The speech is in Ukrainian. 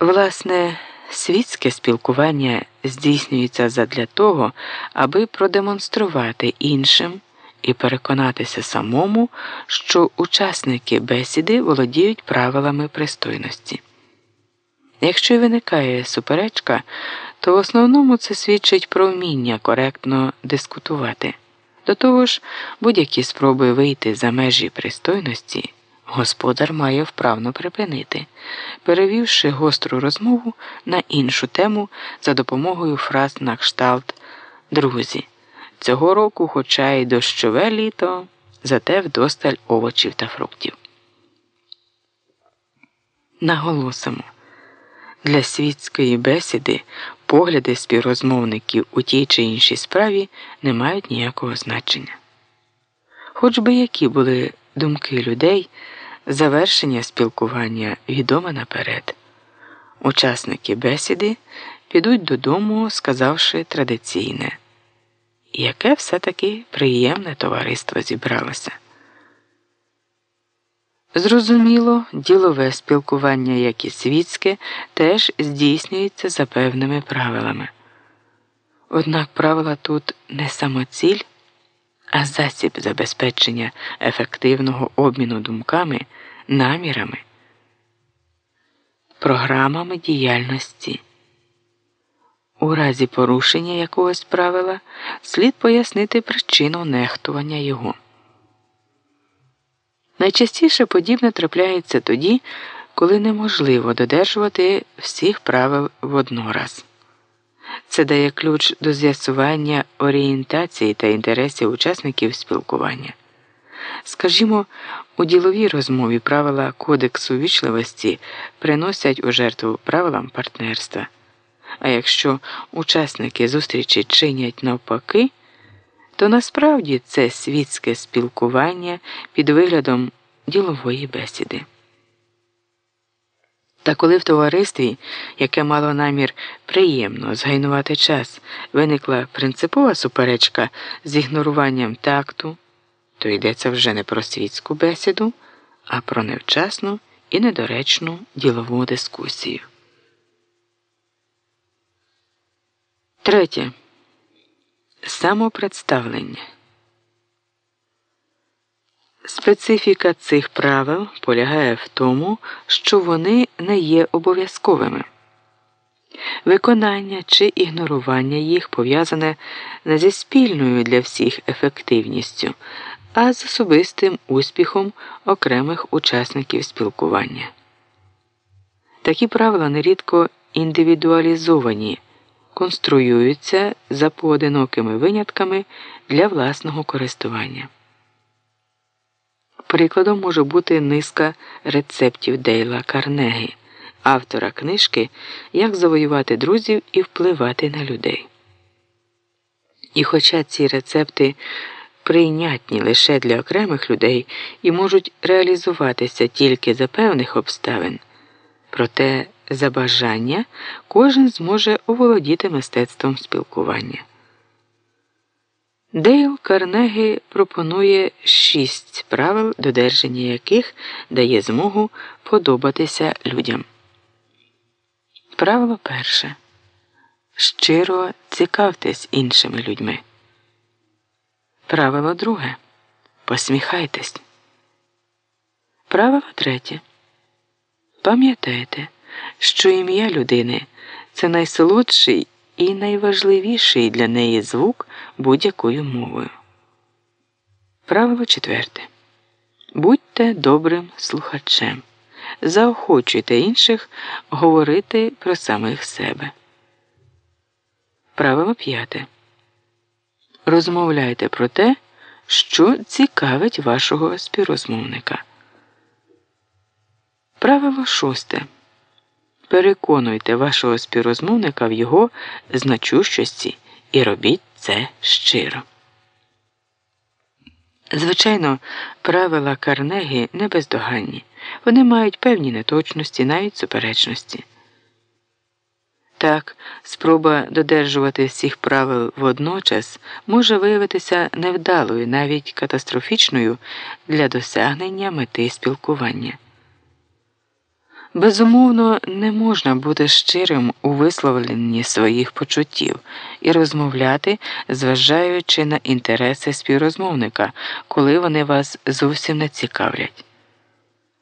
Власне, світське спілкування здійснюється задля того, аби продемонструвати іншим і переконатися самому, що учасники бесіди володіють правилами пристойності. Якщо й виникає суперечка, то в основному це свідчить про вміння коректно дискутувати. До того ж, будь-які спроби вийти за межі пристойності господар має вправно припинити, перевівши гостру розмову на іншу тему за допомогою фраз на кшталт Друзі, цього року, хоча й дощове літо, зате вдосталь овочів та фруктів. Наголосимо. Для світської бесіди погляди співрозмовників у тій чи іншій справі не мають ніякого значення. Хоч би які були думки людей, завершення спілкування відоме наперед. Учасники бесіди підуть додому, сказавши традиційне, яке все-таки приємне товариство зібралося. Зрозуміло, ділове спілкування, як і світське, теж здійснюється за певними правилами. Однак правила тут не самоціль, а засіб забезпечення ефективного обміну думками, намірами, програмами діяльності. У разі порушення якогось правила слід пояснити причину нехтування його. Найчастіше подібне трапляється тоді, коли неможливо додержувати всіх правил воднораз. Це дає ключ до з'ясування орієнтації та інтересів учасників спілкування. Скажімо, у діловій розмові правила Кодексу вічливості приносять у жертву правилам партнерства. А якщо учасники зустрічі чинять навпаки, то насправді це світське спілкування під виглядом ділової бесіди. Та коли в товаристві, яке мало намір приємно згайнувати час, виникла принципова суперечка з ігноруванням такту, то йдеться вже не про світську бесіду, а про невчасну і недоречну ділову дискусію. Третє. Самопредставлення. Специфіка цих правил полягає в тому, що вони не є обов'язковими. Виконання чи ігнорування їх пов'язане не зі спільною для всіх ефективністю, а з особистим успіхом окремих учасників спілкування. Такі правила нерідко індивідуалізовані, конструюються за поодинокими винятками для власного користування. Прикладом може бути низка рецептів Дейла Карнегі, автора книжки Як завоювати друзів і впливати на людей. І хоча ці рецепти прийнятні лише для окремих людей і можуть реалізуватися тільки за певних обставин, проте за бажання кожен зможе оволодіти мистецтвом спілкування. Дейл Карнегі пропонує шість правил, додержання яких дає змогу подобатися людям. Правило перше. Щиро цікавтесь іншими людьми. Правило друге. Посміхайтесь. Правило третє. Пам'ятайте, що ім'я людини це найсолодший і найважливіший для неї звук будь-якою мовою. Правило четверте. Будьте добрим слухачем. Заохочуйте інших говорити про самих себе. Правило п'яте. Розмовляйте про те, що цікавить вашого співрозмовника. Правило шосте. Переконуйте вашого співрозмовника в його значущості і робіть це щиро. Звичайно, правила Карнегі не бездоганні. Вони мають певні неточності, навіть суперечності. Так, спроба додержувати всіх правил водночас може виявитися невдалою, навіть катастрофічною для досягнення мети спілкування. Безумовно, не можна бути щирим у висловленні своїх почуттів і розмовляти, зважаючи на інтереси співрозмовника, коли вони вас зовсім не цікавлять.